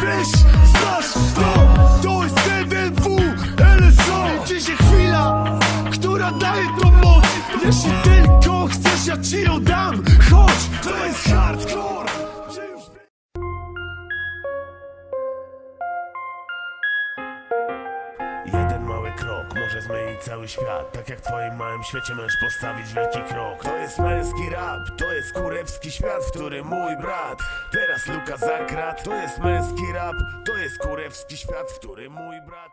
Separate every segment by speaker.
Speaker 1: wiesz, znasz to. To jest TDW, LSO Dzisiaj chwila, która daje tą moc. Jeśli tylko chcesz, ja ci ją dam. Chodź, to jest hardcore
Speaker 2: krok. Może zmienić cały świat Tak jak w twoim małym świecie możesz postawić wielki krok. To jest męski rap, to jest kurewski świat, w którym mój brat Teraz Luka Zakrat To jest męski rap, to jest kurewski świat, w którym mój brat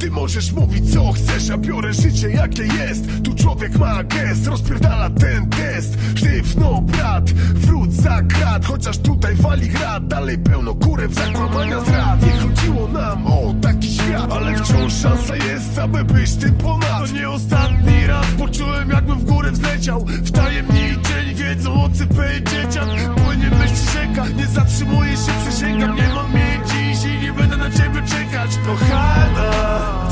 Speaker 1: Ty możesz mówić co chcesz, ja biorę życie jakie jest. Tu człowiek ma gest, rozpierdala ten test. Sztywno brat, wróć za krat Chociaż tutaj wali grad, dalej pełno kurew zakłamania zrad aby być tym ponad. To nie ostatni raz. Poczułem jakbym w górę wzleciał. W tajemniczeń wiedzą o CP i dzieciak. Płynie myśl rzeka, nie zatrzymuję się, przysięgam. Nie mam mnie dziś i nie będę na ciebie czekać. Kochana,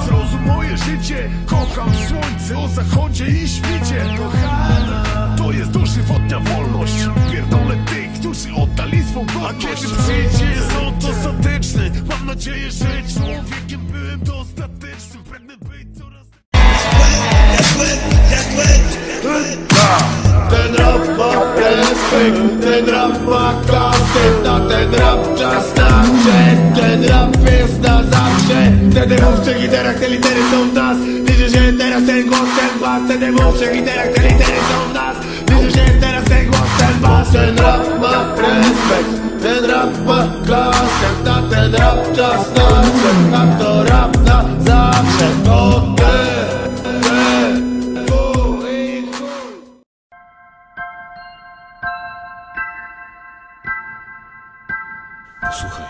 Speaker 1: zrozum moje życie. Kocham słońce o zachodzie i świcie. Kochana, to jest dożywotnia wolność. Pierdolę tych, którzy oddali swą godność. A kiedy przyjdzie sąd ostateczny Mam nadzieję, że człowiekiem byłem coraz
Speaker 3: Ten rap ma respekt, ten rap ma klasę Na ten rap czas nadszedł Ten rap jest na zawsze Wtedy przy literach, te litery są w nas Liczy się teraz ten głos, ten bas Wtedy przy literach, te litery są w nas Liczy się teraz ten głos, ten bas Ten rap ma respekt, ten rap ma klasę Na ten rap czas to rap
Speaker 2: Posłuchaj,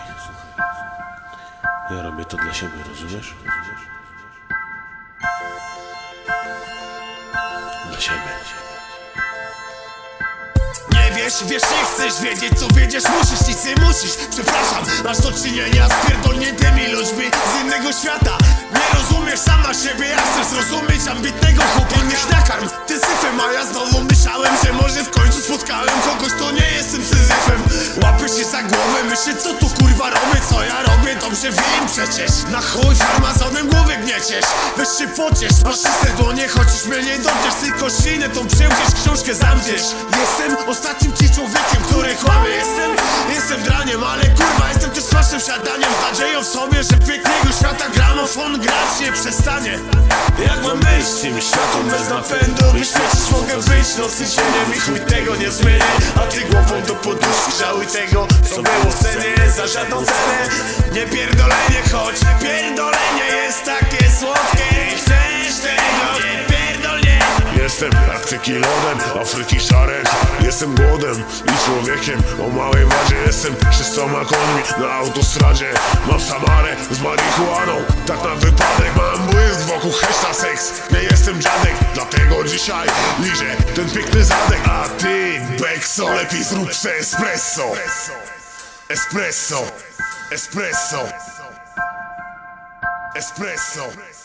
Speaker 2: ja robię to dla siebie, rozumiesz? Dla siebie.
Speaker 1: Nie wiesz, wiesz, nie chcesz wiedzieć co wiedziesz Musisz, nic nie musisz, przepraszam Masz do czynienia z pierdolniętymi ludźmi z innego świata. Nie rozumiesz sam na siebie, ja chcę zrozumieć ambitnego chłopa niech nakarm Ty syfem, a ja znowu myślałem, że może w końcu spotkałem kogoś, to nie jestem syzyfem. Łapię się za głowę, myślę co tu kurwa robię, co ja robię, dobrze wiem przecież. Na chuj farmazonem głowy gnieciesz, weź się pociesz Masz czyste dłonie, chociaż mnie nie dotkniesz Tylko ślinę tą przełdziesz, książkę zamdziesz Jestem ostatnim ci człowiekiem, który kłamie. Jestem, jestem draniem, ale kurwa jestem też waszym siadaniem. Z nadzieją w sobie, że pięknego świata gramofon grać nie przestanie. Jak mam być tym światом bez napędu? Świecić mogę być nocnym cieniem I chuj tego nie zmienię. A ty głową do poduszki żałuj tego Co było w cenie za żadną cenę. Nie pierdolenie, choć pierdolenie
Speaker 2: Jestem jak tekilodem, Afryki szarek Jestem głodem i człowiekiem O małej wadzie jestem szystoma końmi Na autostradzie. Mam Samarę z marihuaną Tak na wypadek. Mam błysk wokół heszta seks Nie jestem dziadek, dlatego dzisiaj liżę ten piękny zadek. A ty, Bekso, lepiej zrób se espresso. Espresso. Espresso. Espresso